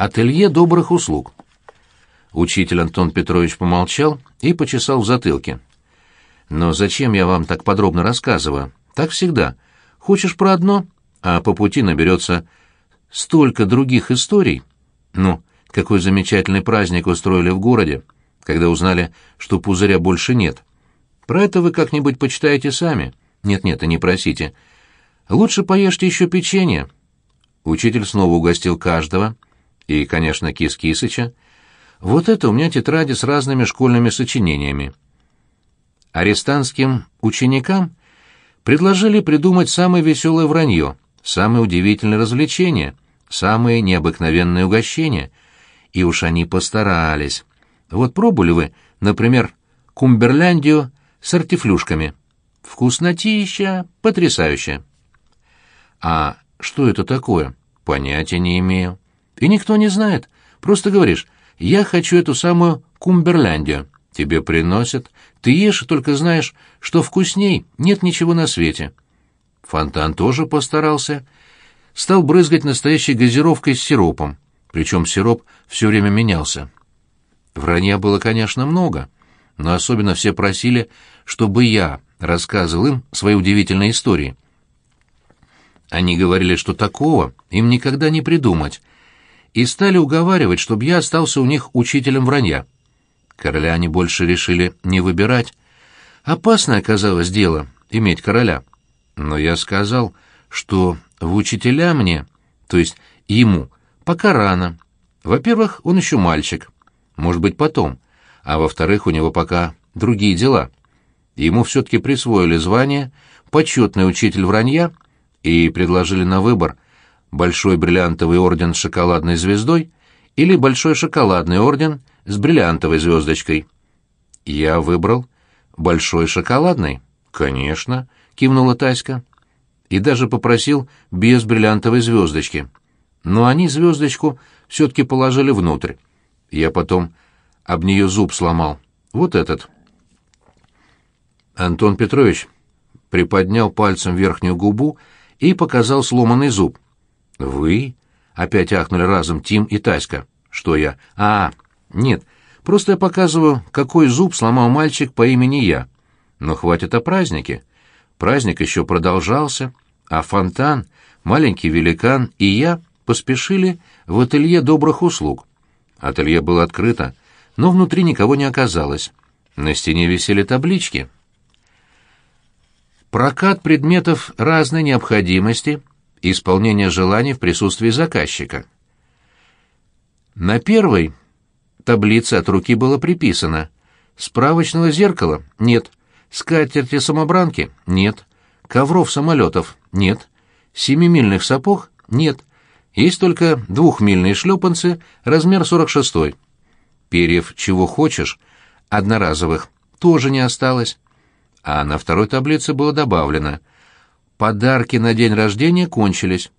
Ателье добрых услуг. Учитель Антон Петрович помолчал и почесал в затылке. «Но зачем я вам так подробно рассказываю? Так всегда. Хочешь про одно, а по пути наберется столько других историй. Ну, какой замечательный праздник устроили в городе, когда узнали, что пузыря больше нет. Про это вы как-нибудь почитаете сами. Нет-нет, и не просите. Лучше поешьте еще печенье». Учитель снова угостил каждого, и, конечно, Кис Кисыча. Вот это у меня тетради с разными школьными сочинениями. Арестантским ученикам предложили придумать самое веселое вранье, самое удивительное развлечение, самые необыкновенные угощения. И уж они постарались. Вот пробовали вы, например, кумберляндию с артифлюшками. Вкуснотища, потрясающе. А что это такое? Понятия не имею. И никто не знает. Просто говоришь, я хочу эту самую кумберляндию. Тебе приносят. Ты ешь и только знаешь, что вкусней нет ничего на свете. Фонтан тоже постарался. Стал брызгать настоящей газировкой с сиропом. Причем сироп все время менялся. Вранья было, конечно, много, но особенно все просили, чтобы я рассказывал им свои удивительные истории. Они говорили, что такого им никогда не придумать, и стали уговаривать, чтобы я остался у них учителем вранья. Короля они больше решили не выбирать. Опасное оказалось дело — иметь короля. Но я сказал, что в учителя мне, то есть ему, пока рано. Во-первых, он еще мальчик, может быть, потом, а во-вторых, у него пока другие дела. Ему все-таки присвоили звание «почетный учитель вранья» и предложили на выбор большой бриллиантовый орден с шоколадной звездой или большой шоколадный орден с бриллиантовой звездочкой. Я выбрал большой шоколадный. Конечно, кивнула Таська. И даже попросил без бриллиантовой звездочки. Но они звездочку все-таки положили внутрь. Я потом об нее зуб сломал. Вот этот. Антон Петрович приподнял пальцем верхнюю губу и показал сломанный зуб. «Вы?» — опять ахнули разом Тим и Таська. «Что я?» «А, нет, просто я показываю, какой зуб сломал мальчик по имени я. Но хватит о празднике. Праздник еще продолжался, а фонтан, маленький великан и я поспешили в ателье добрых услуг. Ателье было открыто, но внутри никого не оказалось. На стене висели таблички. Прокат предметов разной необходимости, исполнение желаний в присутствии заказчика. На первой таблице от руки было приписано «Справочного зеркала? Нет. Скатерти-самобранки? Нет. Ковров-самолетов? Нет. Семимильных сапог? Нет. Есть только двухмильные шлепанцы, размер 46 Перьев чего хочешь, одноразовых, тоже не осталось а на второй таблице было добавлено «Подарки на день рождения кончились».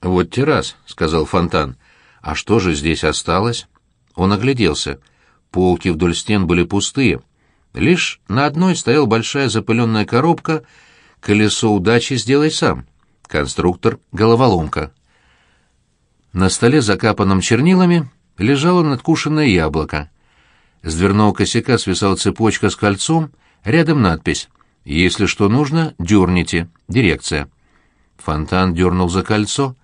«Вот террас», — сказал Фонтан. «А что же здесь осталось?» Он огляделся. Полки вдоль стен были пустые. Лишь на одной стояла большая запыленная коробка «Колесо удачи сделай сам». Конструктор «Головоломка». На столе, закапанном чернилами, лежало надкушенное яблоко. С дверного косяка свисала цепочка с кольцом — Рядом надпись «Если что нужно, дерните. Дирекция». Фонтан дернул за кольцо.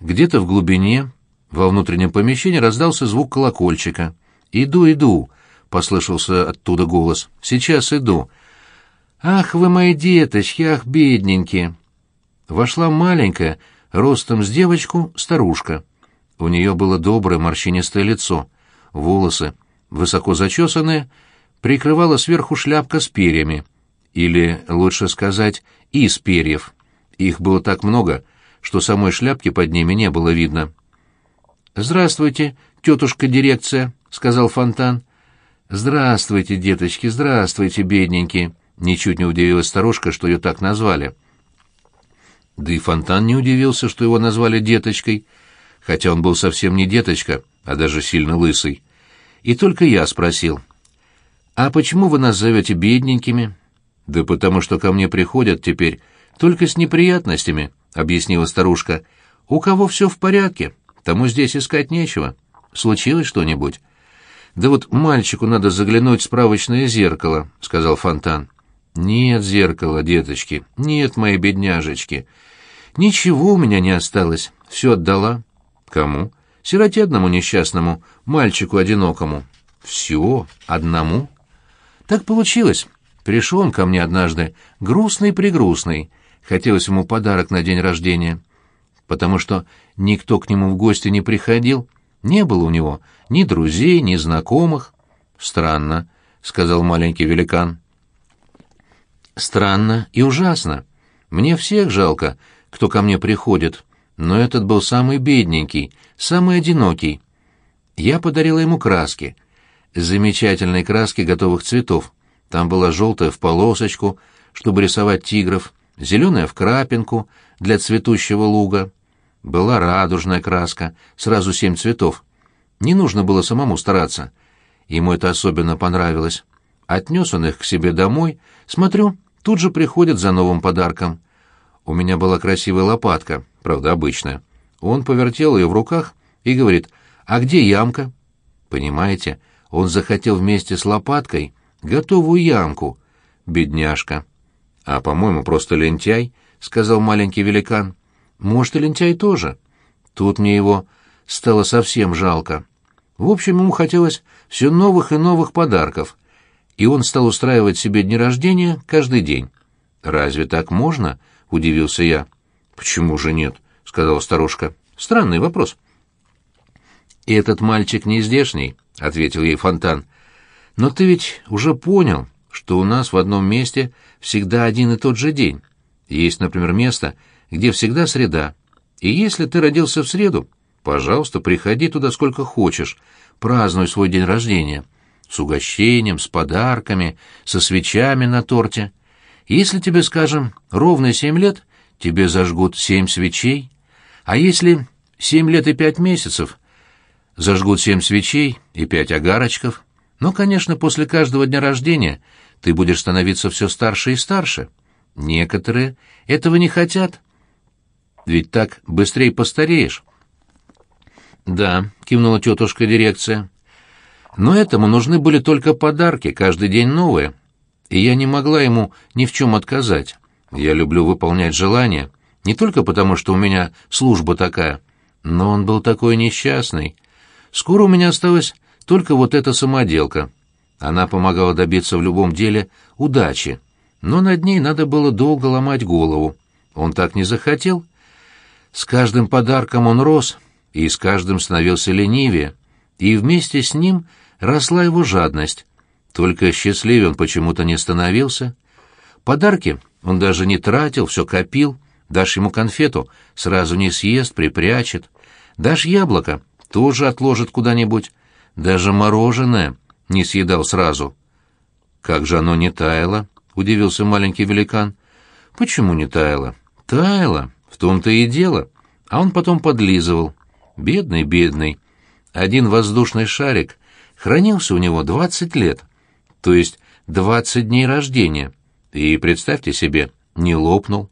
Где-то в глубине, во внутреннем помещении, раздался звук колокольчика. «Иду, иду», — послышался оттуда голос. «Сейчас иду». «Ах вы мои деточки, ах, бедненькие!» Вошла маленькая, ростом с девочку, старушка. У нее было доброе морщинистое лицо, волосы, высоко зачесанные, прикрывала сверху шляпка с перьями, или, лучше сказать, из перьев. Их было так много, что самой шляпки под ними не было видно. «Здравствуйте, тетушка дирекция», — сказал Фонтан. «Здравствуйте, деточки, здравствуйте, бедненькие», — ничуть не удивилась старушка, что ее так назвали. Да и Фонтан не удивился, что его назвали деточкой, хотя он был совсем не деточка, а даже сильно лысый. И только я спросил — «А почему вы нас зовете бедненькими?» «Да потому что ко мне приходят теперь только с неприятностями», — объяснила старушка. «У кого все в порядке, тому здесь искать нечего. Случилось что-нибудь?» «Да вот мальчику надо заглянуть в справочное зеркало», — сказал Фонтан. «Нет зеркала, деточки, нет моей бедняжечки. Ничего у меня не осталось, все отдала». «Кому?» «Сироте одному несчастному, мальчику одинокому». «Все? Одному?» «Так получилось. Пришел он ко мне однажды, грустный-пригрустный. Хотелось ему подарок на день рождения. Потому что никто к нему в гости не приходил, не было у него ни друзей, ни знакомых. «Странно», — сказал маленький великан. «Странно и ужасно. Мне всех жалко, кто ко мне приходит, но этот был самый бедненький, самый одинокий. Я подарила ему краски, замечательные краски готовых цветов. Там была желтая в полосочку, чтобы рисовать тигров, зеленая в крапинку для цветущего луга. Была радужная краска, сразу семь цветов. Не нужно было самому стараться. Ему это особенно понравилось. Отнес он их к себе домой, смотрю, тут же приходят за новым подарком. У меня была красивая лопатка, правда, обычная. Он повертел ее в руках и говорит, «А где ямка?» Понимаете, он захотел вместе с лопаткой готовую ямку. Бедняжка. А, по-моему, просто лентяй, — сказал маленький великан. Может, и лентяй тоже. Тут мне его стало совсем жалко. В общем, ему хотелось все новых и новых подарков, и он стал устраивать себе дни рождения каждый день. «Разве так можно?» — удивился я. «Почему же нет?» — сказала старушка. «Странный вопрос». «И этот мальчик не здешний», — ответил ей Фонтан. Но ты ведь уже понял, что у нас в одном месте всегда один и тот же день. Есть, например, место, где всегда среда. И если ты родился в среду, пожалуйста, приходи туда сколько хочешь, празднуй свой день рождения. С угощением, с подарками, со свечами на торте. Если тебе, скажем, ровно семь лет, тебе зажгут семь свечей. А если семь лет и пять месяцев, зажгут семь свечей и пять огарочков — но, конечно, после каждого дня рождения ты будешь становиться все старше и старше. Некоторые этого не хотят. Ведь так быстрее постареешь. Да, кивнула тетушка дирекция. Но этому нужны были только подарки, каждый день новые. И я не могла ему ни в чем отказать. Я люблю выполнять желания, не только потому, что у меня служба такая, но он был такой несчастный. Скоро у меня осталось только вот эта самоделка. Она помогала добиться в любом деле удачи, но над ней надо было долго ломать голову. Он так не захотел. С каждым подарком он рос, и с каждым становился ленивее, и вместе с ним росла его жадность. Только счастливее он почему-то не становился. Подарки он даже не тратил, все копил. Дашь ему конфету, сразу не съест, припрячет. Дашь яблоко, тоже отложит куда-нибудь. Даже мороженое не съедал сразу. Как же оно не таяло? удивился маленький великан. Почему не таяло? Таяло, в том-то и дело. А он потом подлизывал. Бедный, бедный. Один воздушный шарик хранился у него двадцать лет, то есть двадцать дней рождения. И представьте себе, не лопнул.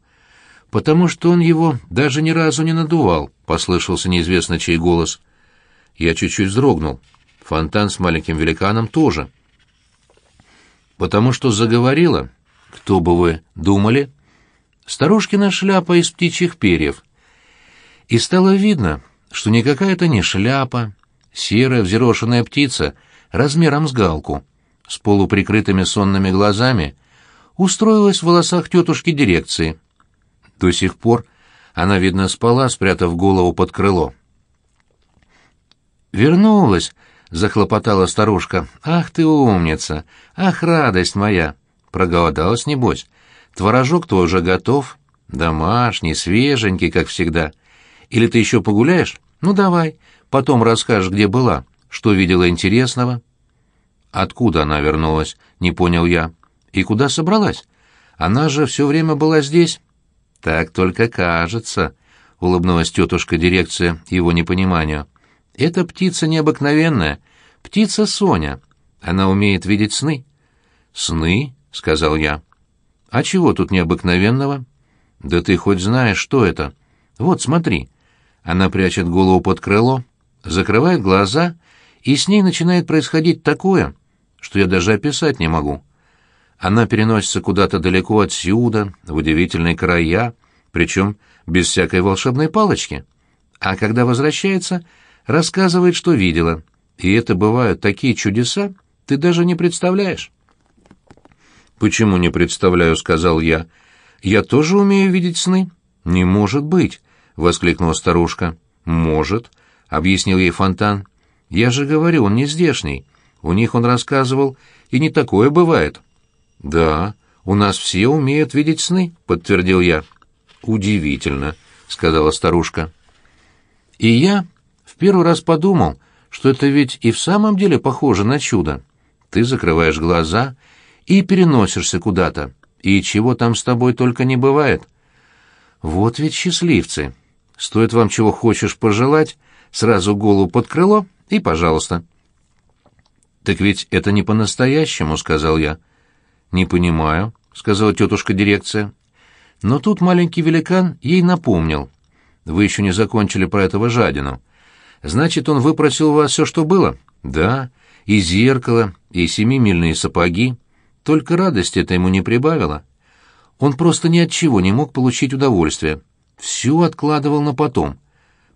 Потому что он его даже ни разу не надувал, послышался неизвестно чей голос. Я чуть-чуть вздрогнул. Фонтан с маленьким великаном тоже. Потому что заговорила, кто бы вы думали, старушкина шляпа из птичьих перьев. И стало видно, что никакая это не шляпа, серая взъерошенная птица размером с галку, с полуприкрытыми сонными глазами, устроилась в волосах тетушки дирекции. До сих пор она, видно, спала, спрятав голову под крыло. «Вернулась!» — захлопотала старушка. «Ах ты умница! Ах, радость моя! Проголодалась, небось? Творожок твой уже готов. Домашний, свеженький, как всегда. Или ты еще погуляешь? Ну, давай. Потом расскажешь, где была, что видела интересного». «Откуда она вернулась?» — не понял я. «И куда собралась? Она же все время была здесь». «Так только кажется», — улыбнулась тетушка дирекция его непониманию. Эта птица необыкновенная, птица Соня. Она умеет видеть сны. Сны, сказал я. А чего тут необыкновенного? Да ты хоть знаешь, что это? Вот, смотри. Она прячет голову под крыло, закрывает глаза, и с ней начинает происходить такое, что я даже описать не могу. Она переносится куда-то далеко отсюда, в удивительные края, причем без всякой волшебной палочки. А когда возвращается, рассказывает, что видела. И это бывают такие чудеса, ты даже не представляешь. «Почему не представляю?» — сказал я. «Я тоже умею видеть сны». «Не может быть!» — воскликнула старушка. «Может», — объяснил ей Фонтан. «Я же говорю, он не здешний. У них он рассказывал, и не такое бывает». «Да, у нас все умеют видеть сны», — подтвердил я. «Удивительно», — сказала старушка. И я первый раз подумал, что это ведь и в самом деле похоже на чудо. Ты закрываешь глаза и переносишься куда-то, и чего там с тобой только не бывает. Вот ведь счастливцы. Стоит вам чего хочешь пожелать, сразу голову под крыло и пожалуйста. «Так ведь это не по-настоящему», — сказал я. «Не понимаю», — сказала тетушка дирекция. Но тут маленький великан ей напомнил. «Вы еще не закончили про этого жадину. Значит, он выпросил у вас все, что было?» «Да, и зеркало, и семимильные сапоги. Только радости это ему не прибавило. Он просто ни от чего не мог получить удовольствие. Все откладывал на потом.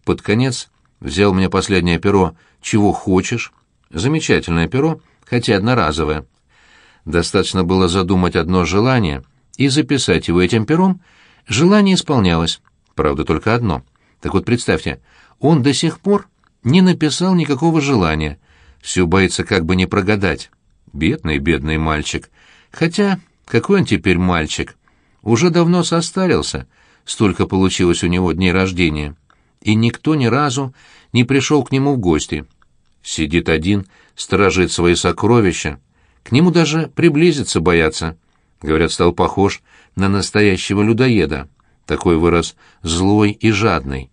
Под конец взял мне последнее перо «Чего хочешь?» Замечательное перо, хотя одноразовое. Достаточно было задумать одно желание и записать его этим пером, желание исполнялось, правда, только одно. Так вот, представьте, он до сих пор не написал никакого желания, все боится как бы не прогадать. Бедный, бедный мальчик. Хотя, какой он теперь мальчик? Уже давно состарился, столько получилось у него дней рождения. И никто ни разу не пришел к нему в гости. Сидит один, сторожит свои сокровища, к нему даже приблизиться боятся. Говорят, стал похож на настоящего людоеда. Такой вырос злой и жадный.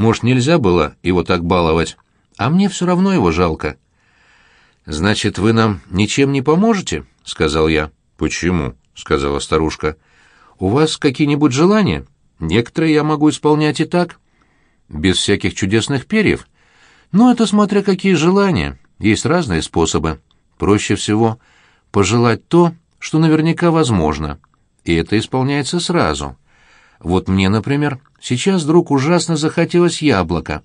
Может, нельзя было его так баловать? А мне все равно его жалко. «Значит, вы нам ничем не поможете?» — сказал я. «Почему?» — сказала старушка. «У вас какие-нибудь желания? Некоторые я могу исполнять и так. Без всяких чудесных перьев. Но это смотря какие желания. Есть разные способы. Проще всего пожелать то, что наверняка возможно, и это исполняется сразу. Вот мне, например, сейчас вдруг ужасно захотелось яблока,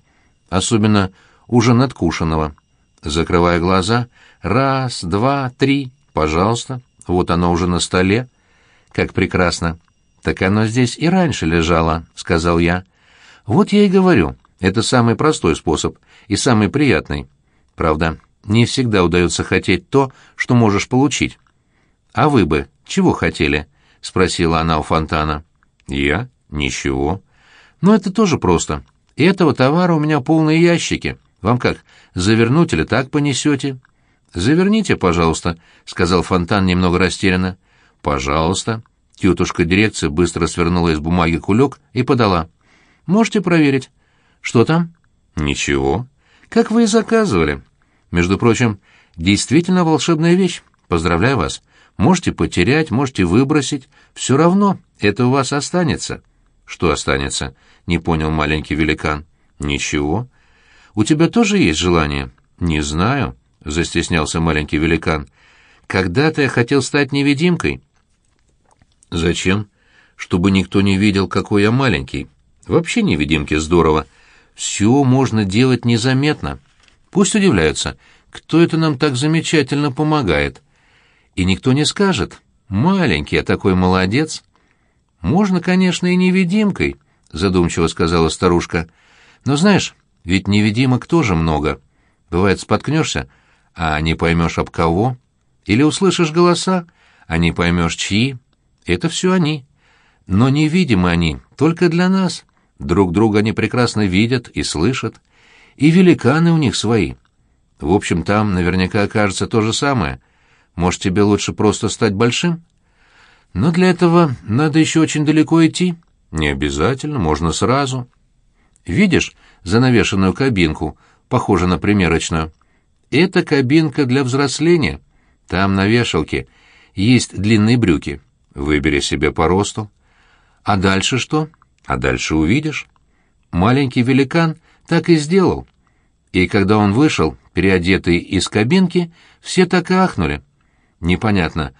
особенно уже надкушенного. Закрывая глаза, раз, два, три, пожалуйста, вот оно уже на столе. Как прекрасно. Так оно здесь и раньше лежало, сказал я. Вот я и говорю, это самый простой способ и самый приятный. Правда, не всегда удается хотеть то, что можешь получить. А вы бы чего хотели? спросила она у фонтана. Я? Ничего. Но это тоже просто. Этого товара у меня полные ящики. Вам как, завернуть или так понесете? Заверните, пожалуйста, сказал фонтан немного растерянно. Пожалуйста. Тетушка дирекция быстро свернула из бумаги кулек и подала. Можете проверить. Что там? Ничего. Как вы и заказывали. Между прочим, действительно волшебная вещь. Поздравляю вас. Можете потерять, можете выбросить. Все равно это у вас останется. Что останется? Не понял маленький великан. Ничего. У тебя тоже есть желание? Не знаю, застеснялся маленький великан. Когда-то я хотел стать невидимкой. Зачем? Чтобы никто не видел, какой я маленький. Вообще невидимки здорово. Все можно делать незаметно. Пусть удивляются, кто это нам так замечательно помогает. И никто не скажет, маленький, а такой молодец. Можно, конечно, и невидимкой, задумчиво сказала старушка. Но знаешь, ведь невидимок тоже много. Бывает, споткнешься, а не поймешь об кого. Или услышишь голоса, а не поймешь чьи. Это все они. Но невидимы они только для нас. Друг друга они прекрасно видят и слышат и великаны у них свои. В общем, там наверняка окажется то же самое. Может, тебе лучше просто стать большим? Но для этого надо еще очень далеко идти. Не обязательно, можно сразу. Видишь занавешенную кабинку, похожую на примерочную? Это кабинка для взросления. Там на вешалке есть длинные брюки. Выбери себе по росту. А дальше что? А дальше увидишь. маленький великан так и сделал. И когда он вышел, переодетый из кабинки, все так и ахнули. Непонятно,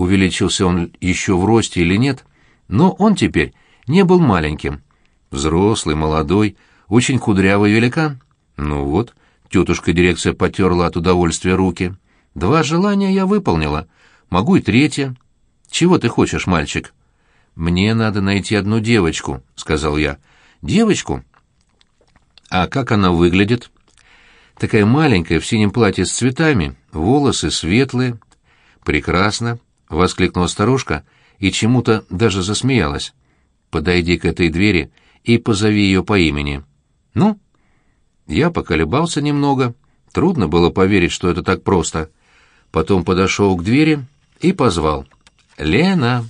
увеличился он еще в росте или нет, но он теперь не был маленьким. Взрослый, молодой, очень кудрявый великан. Ну вот, тетушка дирекция потерла от удовольствия руки. Два желания я выполнила. Могу и третье. Чего ты хочешь, мальчик? Мне надо найти одну девочку, сказал я. Девочку? А как она выглядит? Такая маленькая, в синем платье с цветами, волосы светлые. Прекрасно, воскликнула старушка и чему-то даже засмеялась. Подойди к этой двери и позови ее по имени. Ну? Я поколебался немного. Трудно было поверить, что это так просто. Потом подошел к двери и позвал. «Лена!»